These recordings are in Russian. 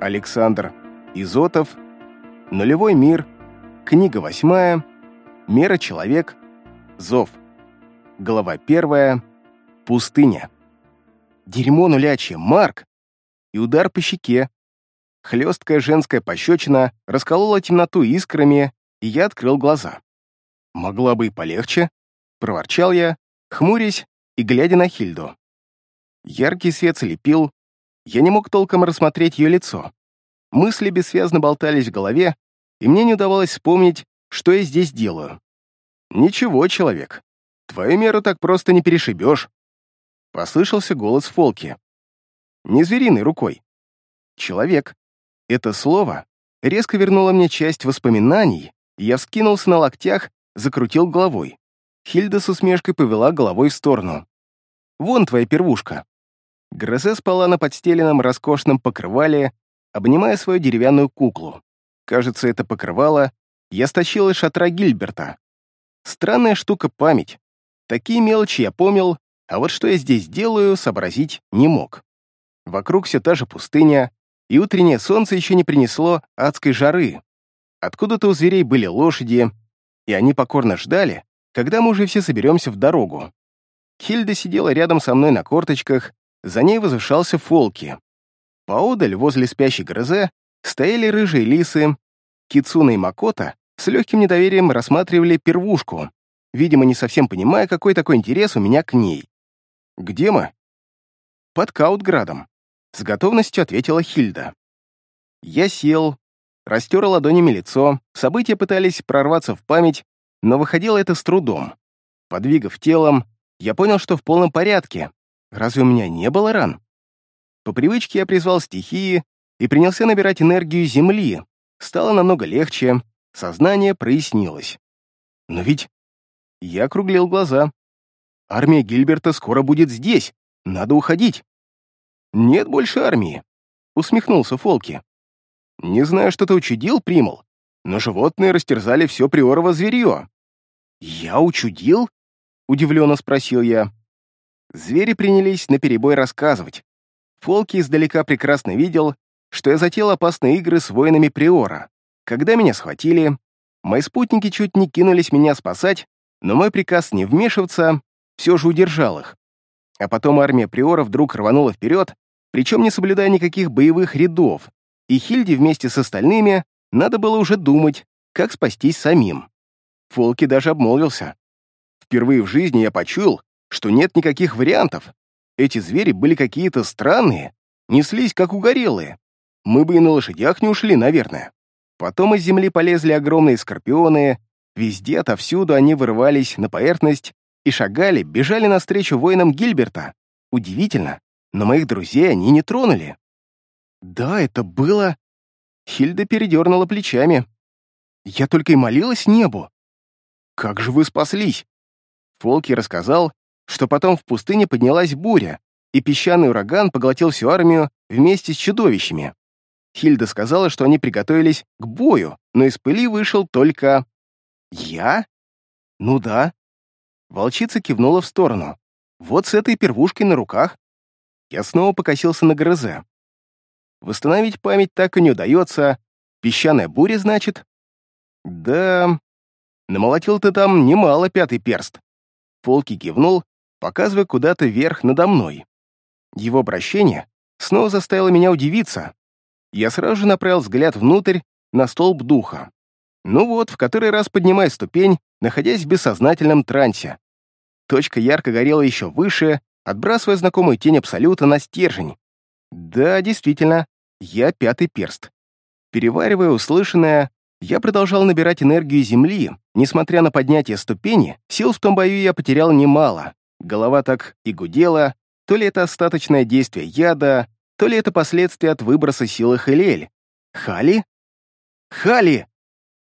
Александр Изотов, Нулевой мир, книга восьмая, Мера человек, Зов, глава первая, Пустыня. Дерьмо нулячье, Марк! И удар по щеке. Хлесткая женская пощечина расколола темноту искрами, и я открыл глаза. «Могла бы и полегче», — проворчал я, хмурясь и глядя на Хильду. Яркий свет слепил, я не мог толком рассмотреть ее лицо. Мысли бессвязно болтались в голове, и мне не удавалось вспомнить, что я здесь делаю. «Ничего, человек, твою меру так просто не перешибешь», — послышался голос Фолки. «Не звериной рукой. Человек. Это слово резко вернуло мне часть воспоминаний, и я вскинулся на локтях, закрутил головой. Хильда с усмешкой повела головой в сторону. «Вон твоя первушка». Грозе спала на подстеленном роскошном покрывале, обнимая свою деревянную куклу. Кажется, это покрывало я стащил из шатра Гильберта. Странная штука память. Такие мелочи я помнил, а вот что я здесь делаю, сообразить не мог. Вокруг все та же пустыня, и утреннее солнце еще не принесло адской жары. Откуда-то у зверей были лошади, и они покорно ждали, когда мы уже все соберемся в дорогу. Хильда сидела рядом со мной на корточках, за ней возвышался Фолки. Поодаль, возле спящей грызе, стояли рыжие лисы, Кицуна и Макота с легким недоверием рассматривали первушку, видимо, не совсем понимая, какой такой интерес у меня к ней. «Где мы?» «Под Каутградом», — с готовностью ответила Хильда. Я сел, растер ладонями лицо, события пытались прорваться в память, но выходило это с трудом. Подвигав телом, я понял, что в полном порядке. Разве у меня не было ран? По привычке я призвал стихии и принялся набирать энергию Земли. Стало намного легче, сознание прояснилось. Но ведь... Я округлил глаза. Армия Гильберта скоро будет здесь. Надо уходить. Нет больше армии, усмехнулся Фолки. Не знаю, что ты учудил, Примал, но животные растерзали все приорово зверье. Я учудил? Удивленно спросил я. Звери принялись наперебой рассказывать. Фолки издалека прекрасно видел, что я затеял опасные игры с воинами Приора. Когда меня схватили, мои спутники чуть не кинулись меня спасать, но мой приказ не вмешиваться все же удержал их. А потом армия Приора вдруг рванула вперед, причем не соблюдая никаких боевых рядов, и Хильде вместе с остальными надо было уже думать, как спастись самим. Фолки даже обмолвился. Впервые в жизни я почуял, что нет никаких вариантов. Эти звери были какие-то странные, неслись как угорелые. Мы бы и на лошадях не ушли, наверное. Потом из земли полезли огромные скорпионы, везде, отовсюду они вырывались на поверхность и шагали, бежали навстречу воинам Гильберта. Удивительно, но моих друзей они не тронули. Да, это было... Хильда передернула плечами. Я только и молилась небу. Как же вы спаслись? Фолки рассказал, что потом в пустыне поднялась буря, и песчаный ураган поглотил всю армию вместе с чудовищами. Хильда сказала, что они приготовились к бою, но из пыли вышел только... Я? Ну да. Волчица кивнула в сторону. Вот с этой первушкой на руках. Я снова покосился на ГРЗ. Восстановить память так и не удается. Песчаная буря, значит? Да... Намолотил ты там немало пятый перст. Фолки кивнул, показывая куда-то вверх надо мной. Его обращение снова заставило меня удивиться. Я сразу же направил взгляд внутрь, на столб духа. Ну вот, в который раз поднимая ступень, находясь в бессознательном трансе. Точка ярко горела еще выше, отбрасывая знакомую тень Абсолюта на стержень. Да, действительно, я пятый перст. Переваривая услышанное, я продолжал набирать энергию Земли. Несмотря на поднятие ступени, сил в том бою я потерял немало. Голова так и гудела, то ли это остаточное действие яда, то ли это последствия от выброса силы Хелель. Хали? Хали!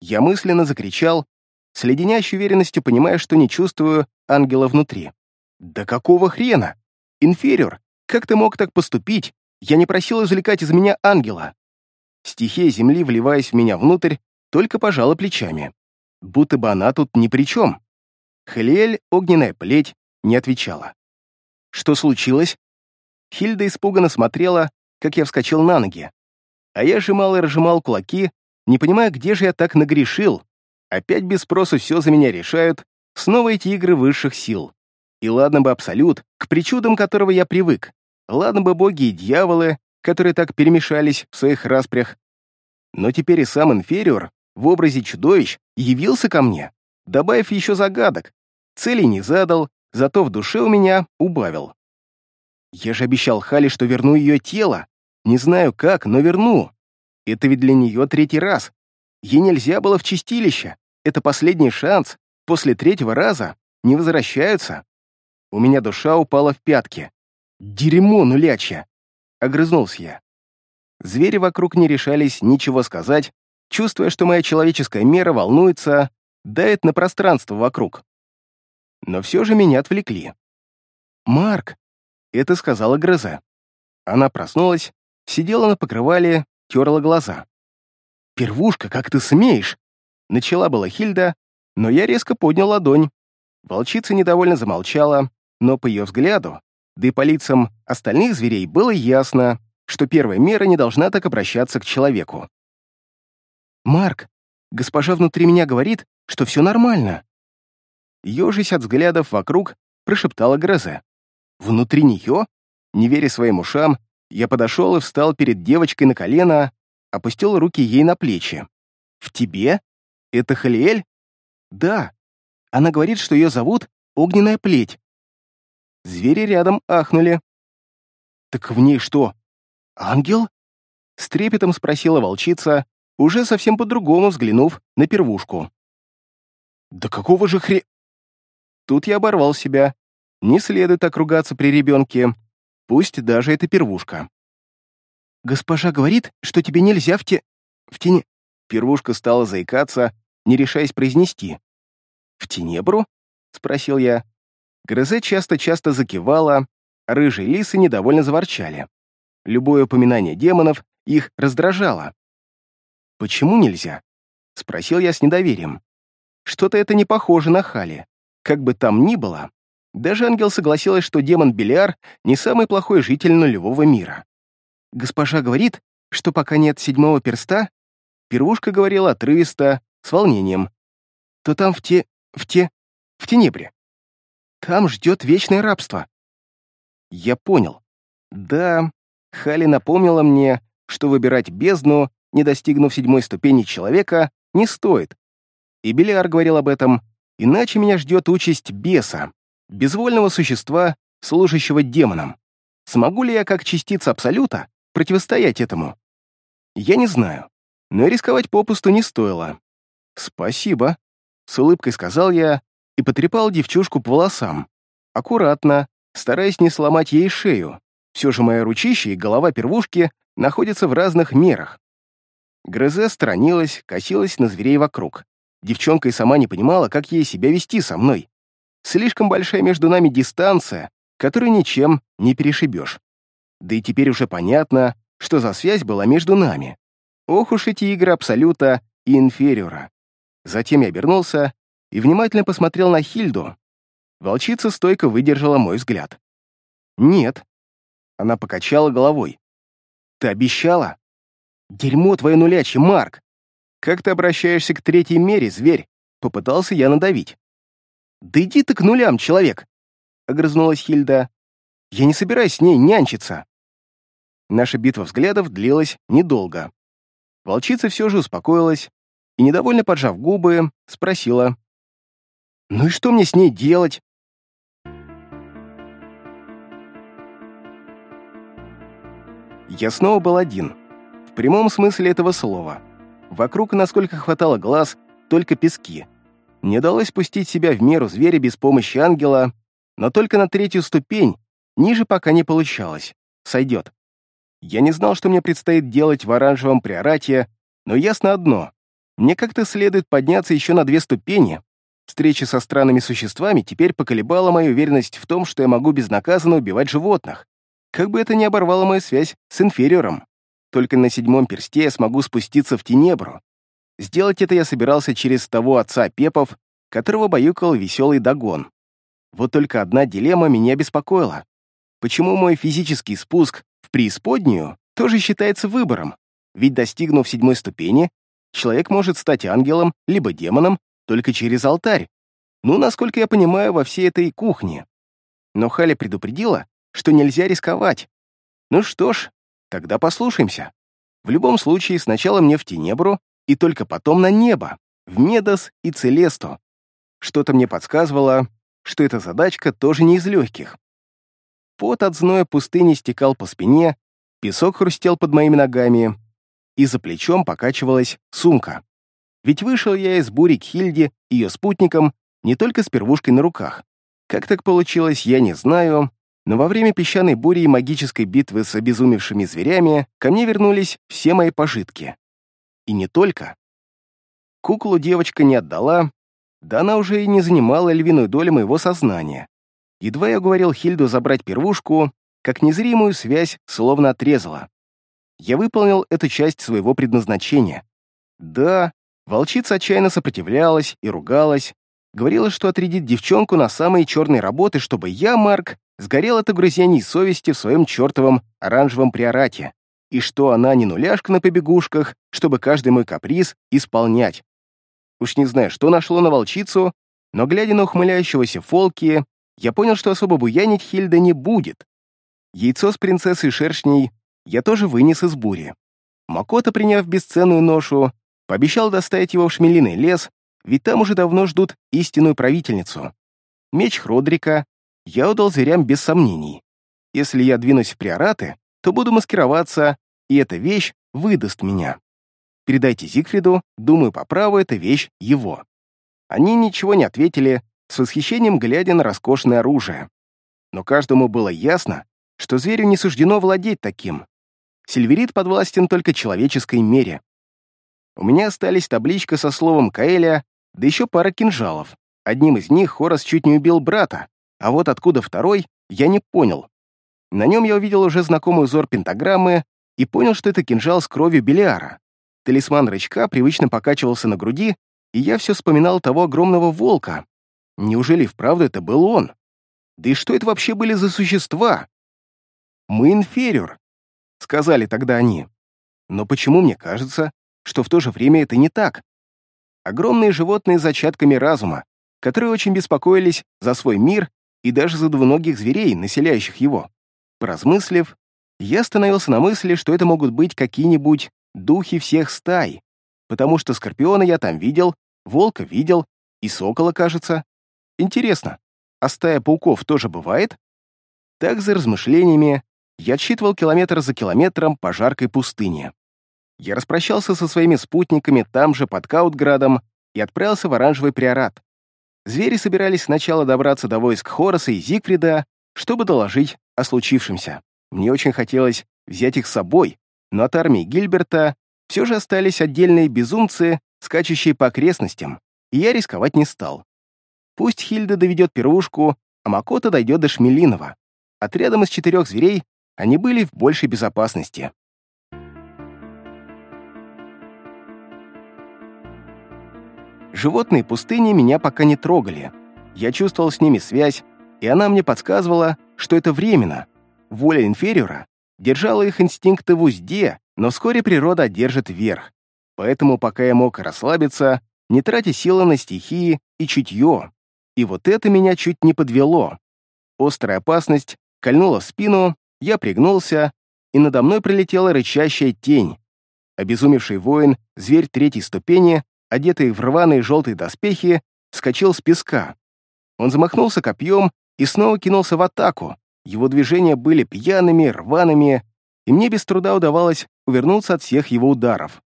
Я мысленно закричал, с леденящей уверенностью понимая, что не чувствую ангела внутри. «Да какого хрена? Инфериор, как ты мог так поступить? Я не просил извлекать из меня ангела». Стихия земли, вливаясь в меня внутрь, только пожала плечами. Будто бы она тут ни при чем. Хелиэль, огненная плеть, не отвечала. «Что случилось?» Хильда испуганно смотрела, как я вскочил на ноги. А я сжимал и разжимал кулаки, не понимая, где же я так нагрешил. Опять без спросу все за меня решают, снова эти игры высших сил. И ладно бы Абсолют, к причудам которого я привык. Ладно бы боги и дьяволы, которые так перемешались в своих распрях. Но теперь и сам инфериор в образе чудовищ явился ко мне, добавив еще загадок. Целей не задал, зато в душе у меня убавил. Я же обещал Хали, что верну ее тело. Не знаю как, но верну. Это ведь для нее третий раз. Ей нельзя было в чистилище. Это последний шанс. После третьего раза не возвращаются. У меня душа упала в пятки. Дерьмо нулячье. Огрызнулся я. Звери вокруг не решались ничего сказать, чувствуя, что моя человеческая мера волнуется, дает на пространство вокруг. Но все же меня отвлекли. «Марк!» — это сказала Грыза. Она проснулась, сидела на покрывале, терла глаза. «Первушка, как ты смеешь?» Начала была Хильда, но я резко поднял ладонь. Волчица недовольно замолчала, но по ее взгляду, да и по лицам остальных зверей было ясно, что первая мера не должна так обращаться к человеку. «Марк, госпожа внутри меня говорит, что все нормально». Ёжись от взглядов вокруг, прошептала Грозе. «Внутри нее?» Не веря своим ушам, я подошел и встал перед девочкой на колено, опустил руки ей на плечи. «В тебе? Это Халиэль?» «Да. Она говорит, что ее зовут Огненная Плеть». Звери рядом ахнули. «Так в ней что, ангел?» С трепетом спросила волчица, уже совсем по-другому взглянув на первушку. «Да какого же хре...» Тут я оборвал себя. Не следует так ругаться при ребенке, пусть даже это первушка. «Госпожа говорит, что тебе нельзя в те... в тени...» Первушка стала заикаться, не решаясь произнести. «В тенебру?» — спросил я. Грозе часто-часто закивала, рыжие лисы недовольно заворчали. Любое упоминание демонов их раздражало. «Почему нельзя?» — спросил я с недоверием. Что-то это не похоже на Хали. Как бы там ни было, даже ангел согласилась, что демон Белиар не самый плохой житель нулевого мира. Госпожа говорит, что пока нет седьмого перста, первушка говорила отрывисто, с волнением, то там в те... в те... в тенебре. Там ждет вечное рабство. Я понял. Да, Хали напомнила мне, что выбирать бездну, не достигнув седьмой ступени человека, не стоит. И Белиар говорил об этом, иначе меня ждет участь беса, безвольного существа, служащего демонам. Смогу ли я, как частица Абсолюта, противостоять этому? Я не знаю, но рисковать попусту не стоило. «Спасибо», — с улыбкой сказал я и потрепал девчушку по волосам. Аккуратно, стараясь не сломать ей шею. Все же моя ручище и голова первушки находятся в разных мерах. Грозе сторонилась, косилась на зверей вокруг. Девчонка и сама не понимала, как ей себя вести со мной. Слишком большая между нами дистанция, которую ничем не перешибешь. Да и теперь уже понятно, что за связь была между нами. Ох уж эти игры Абсолюта и Инфериора. Затем я обернулся и внимательно посмотрел на Хильду. Волчица стойко выдержала мой взгляд. «Нет». Она покачала головой. «Ты обещала?» «Дерьмо твое нулячье, Марк!» «Как ты обращаешься к третьей мере, зверь?» Попытался я надавить. «Да иди ты к нулям, человек!» Огрызнулась Хильда. «Я не собираюсь с ней нянчиться!» Наша битва взглядов длилась недолго. Волчица все же успокоилась и, недовольно поджав губы, спросила. «Ну и что мне с ней делать?» Я снова был один. В прямом смысле этого слова. Вокруг, насколько хватало глаз, только пески. Не удалось спустить себя в меру зверя без помощи ангела, но только на третью ступень, ниже пока не получалось. Сойдет. Я не знал, что мне предстоит делать в оранжевом приорате, но ясно одно. Мне как-то следует подняться еще на две ступени. Встреча со странными существами теперь поколебала мою уверенность в том, что я могу безнаказанно убивать животных. Как бы это ни оборвало мою связь с инфериором. Только на седьмом персте я смогу спуститься в Тенебру. Сделать это я собирался через того отца Пепов, которого баюкал веселый Дагон. Вот только одна дилемма меня беспокоила. Почему мой физический спуск в преисподнюю тоже считается выбором? ведь достигнув седьмой ступени, человек может стать ангелом либо демоном только через алтарь. Ну, насколько я понимаю, во всей этой кухне. Но Халя предупредила, что нельзя рисковать. Ну что ж, тогда послушаемся. В любом случае, сначала мне в Тенебру, и только потом на небо, в Медос и Целесту. Что-то мне подсказывало, что эта задачка тоже не из легких. Пот от зноя пустыни стекал по спине, песок хрустел под моими ногами, и за плечом покачивалась сумка. Ведь вышел я из бури к Хильде ее спутникам не только с первушкой на руках. Как так получилось, я не знаю, но во время песчаной бури и магической битвы с обезумевшими зверями ко мне вернулись все мои пожитки. И не только. Куклу девочка не отдала, да она уже и не занимала львиную долю моего сознания. Едва я уговорил Хильду забрать первушку, как незримую связь словно отрезала. Я выполнил эту часть своего предназначения. Да, волчица отчаянно сопротивлялась и ругалась, говорила, что отрядит девчонку на самые черные работы, чтобы я, Марк, сгорел от угрызений совести в своем чертовом оранжевом приорате, и что она не нуляшка на побегушках, чтобы каждый мой каприз исполнять. Уж не знаю, что нашло на волчицу, но, глядя на ухмыляющегося Фолки, я понял, что особо буянить Хильда не будет. Яйцо с принцессой шершней я тоже вынес из бури. Макота, приняв бесценную ношу, пообещал доставить его в шмелиный лес, ведь там уже давно ждут истинную правительницу. Меч Хродрика я удал зверям без сомнений. Если я двинусь в приораты, то буду маскироваться, и эта вещь выдаст меня. Передайте Зигфриду, думаю, по праву эта вещь его. Они ничего не ответили, с восхищением глядя на роскошное оружие. Но каждому было ясно, что зверю не суждено владеть таким. Сильверит подвластен только человеческой мере. У меня остались табличка со словом «Каэля», да еще пара кинжалов. Одним из них Хорос чуть не убил брата, а вот откуда второй, я не понял. На нем я увидел уже знакомый узор пентаграммы и понял, что это кинжал с кровью Белиара. Талисман рычка привычно покачивался на груди, и я все вспоминал того огромного волка. Неужели вправду это был он? Да и что это вообще были за существа? «Мы инфериор», — сказали тогда они. Но почему мне кажется, что в то же время это не так? Огромные животные с зачатками разума, которые очень беспокоились за свой мир и даже за двуногих зверей, населяющих его. Поразмыслив, я остановился на мысли, что это могут быть какие-нибудь духи всех стай, потому что скорпиона я там видел, волка видел и сокола, кажется. Интересно, а стая пауков тоже бывает? Так, за размышлениями, я отсчитывал километр за километром по жаркой пустыне. Я распрощался со своими спутниками там же, под Каутградом, и отправился в оранжевый приорат. Звери собирались сначала добраться до войск Хороса и Зигфрида, чтобы доложить о случившемся. Мне очень хотелось взять их с собой, но от армии Гильберта все же остались отдельные безумцы, скачущие по окрестностям, и я рисковать не стал. Пусть Хильда доведет пирушку, а Макота дойдет до Шмелинова. Отрядом из четырех зверей они были в большей безопасности. Животные пустыни меня пока не трогали. Я чувствовал с ними связь, и она мне подсказывала, что это временно. Воля инфериора держала их инстинкты в узде, но вскоре природа одержит верх. Поэтому пока я мог расслабиться, не тратя силы на стихии и чутье. И вот это меня чуть не подвело. Острая опасность кольнула в спину, я пригнулся, и надо мной прилетела рычащая тень. Обезумевший воин, зверь третьей ступени, одетый в рваные желтые доспехи, вскочил с песка. Он замахнулся копьем и снова кинулся в атаку. Его движения были пьяными, рваными, и мне без труда удавалось увернуться от всех его ударов.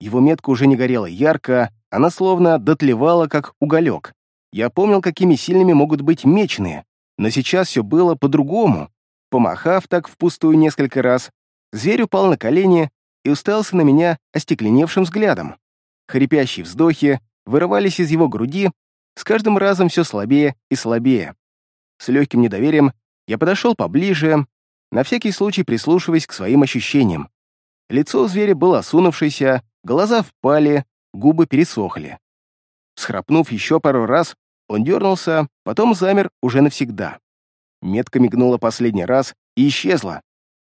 Его метка уже не горела ярко, она словно дотлевала, как уголек. Я помнил, какими сильными могут быть меченые, но сейчас все было по-другому. Помахав так впустую несколько раз, зверь упал на колени и уставился на меня остекленевшим взглядом. Хрипящие вздохи вырывались из его груди, с каждым разом все слабее и слабее. С легким недоверием я подошел поближе, на всякий случай прислушиваясь к своим ощущениям. Лицо у зверя было осунувшееся, глаза впали, губы пересохли. Схрапнув еще пару раз, он дернулся, потом замер уже навсегда. Метка мигнула последний раз и исчезла.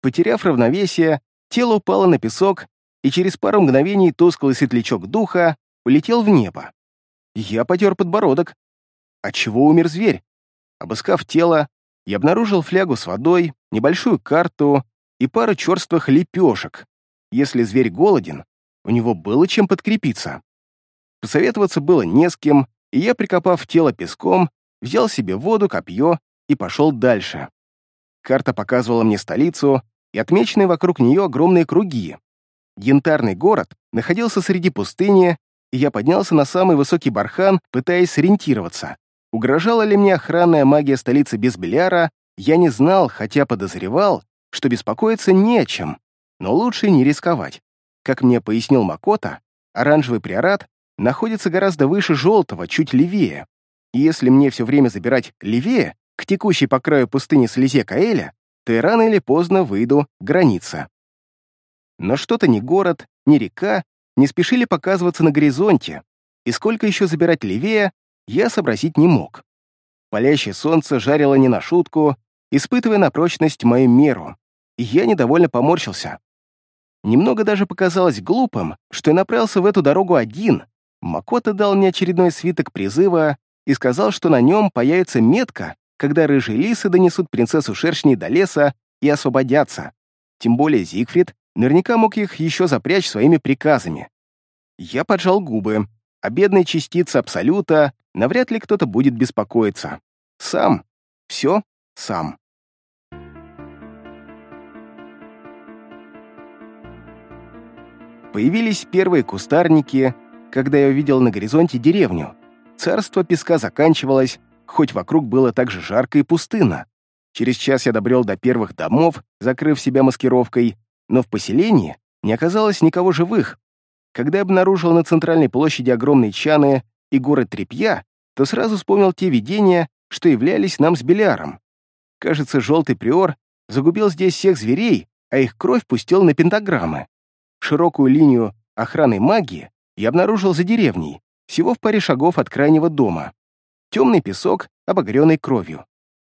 Потеряв равновесие, тело упало на песок, и через пару мгновений тусклый светлячок духа улетел в небо. Я потер подбородок. Отчего умер зверь? Обыскав тело, я обнаружил флягу с водой, небольшую карту и пару черствых лепешек. Если зверь голоден, у него было чем подкрепиться. Посоветоваться было не с кем, и я, прикопав тело песком, взял себе воду, копье и пошел дальше. Карта показывала мне столицу и отмеченные вокруг нее огромные круги. Янтарный город находился среди пустыни, и я поднялся на самый высокий бархан, пытаясь сориентироваться. Угрожала ли мне охранная магия столицы без Беляра, я не знал, хотя подозревал, что беспокоиться не о чем, но лучше не рисковать. Как мне пояснил Макота, оранжевый приорат находится гораздо выше желтого, чуть левее. И если мне все время забирать левее, к текущей по краю пустыни слезе Каэля, то рано или поздно выйду к границе. Но что-то ни город, ни река не спешили показываться на горизонте, и сколько еще забирать левее, я сообразить не мог. Палящее солнце жарило не на шутку, испытывая на прочность мою меру, и я недовольно поморщился. Немного даже показалось глупым, что я направился в эту дорогу один. Макота дал мне очередной свиток призыва и сказал, что на нем появится метка, когда рыжие лисы донесут принцессу шершней до леса и освободятся. Тем более Зигфрид наверняка мог их еще запрячь своими приказами. Я поджал губы. О бедной частице Абсолюта навряд ли кто-то будет беспокоиться. Сам. Все сам. Появились первые кустарники, когда я увидел на горизонте деревню. Царство песка заканчивалось, хоть вокруг было так же жарко и пустынно. Через час я добрел до первых домов, закрыв себя маскировкой, но в поселении не оказалось никого живых. Когда обнаружил на центральной площади огромные чаны и горы тряпья, то сразу вспомнил те видения, что являлись нам с Беляром. Кажется, желтый приор загубил здесь всех зверей, а их кровь пустил на пентаграммы. Широкую линию охраны магии я обнаружил за деревней, всего в паре шагов от крайнего дома. Темный песок, обогренный кровью.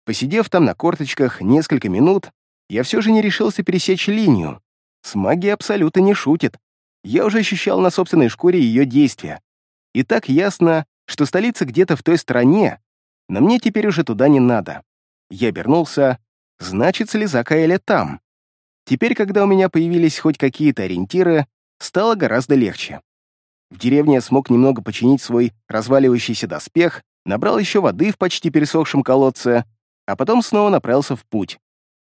Посидев там на корточках несколько минут, я все же не решился пересечь линию. С магией абсолютно не шутит. Я уже ощущал на собственной шкуре ее действия. И так ясно, что столица где-то в той стране, но мне теперь уже туда не надо. Я обернулся, значит, слеза Каэля там. Теперь, когда у меня появились хоть какие-то ориентиры, стало гораздо легче. В деревне я смог немного починить свой разваливающийся доспех, набрал еще воды в почти пересохшем колодце, а потом снова направился в путь.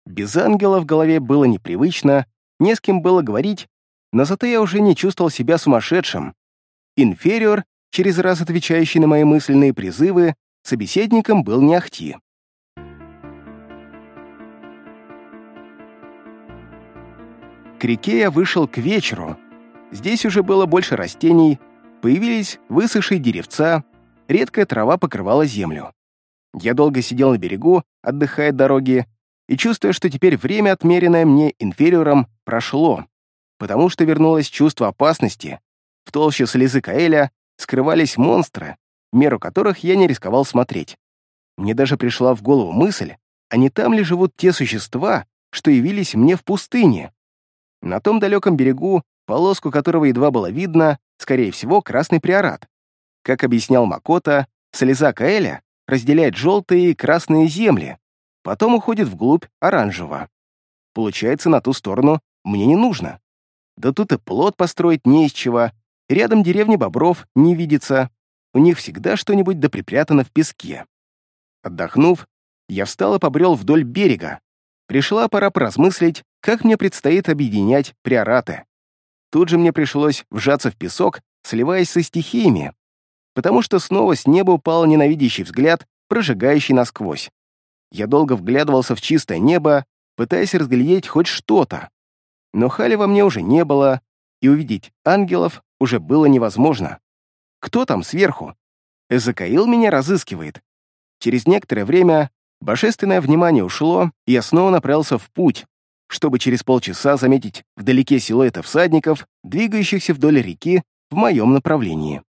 Без ангела в голове было непривычно, не с кем было говорить, но зато я уже не чувствовал себя сумасшедшим. Инфериор, через раз отвечающий на мои мысленные призывы, собеседником был не ахти. К реке я вышел к вечеру. Здесь уже было больше растений, появились высохшие деревца, редкая трава покрывала землю. Я долго сидел на берегу, отдыхая от дороги, и чувствуя, что теперь время, отмеренное мне инфериором, прошло, потому что вернулось чувство опасности. В толще слезы Каэля скрывались монстры, меру которых я не рисковал смотреть. Мне даже пришла в голову мысль, а не там ли живут те существа, что явились мне в пустыне? На том далеком берегу, полоску которого едва было видно, скорее всего, красный приорат. Как объяснял Макота, слеза Каэля разделяет желтые и красные земли, потом уходит вглубь оранжевого. Получается, на ту сторону мне не нужно. Да тут и плод построить не из чего, рядом деревни бобров не видится, у них всегда что-нибудь да припрятано в песке. Отдохнув, я встал и побрел вдоль берега. Пришла пора поразмыслить, как мне предстоит объединять приораты. Тут же мне пришлось вжаться в песок, сливаясь со стихиями, потому что снова с неба упал ненавидящий взгляд, прожигающий насквозь. Я долго вглядывался в чистое небо, пытаясь разглядеть хоть что-то. Но Хали во мне уже не было, и увидеть ангелов уже было невозможно. Кто там сверху? Эзекаил меня разыскивает. Через некоторое время божественное внимание ушло, и я снова направился в путь, чтобы через полчаса заметить вдалеке силуэты всадников, двигающихся вдоль реки в моем направлении.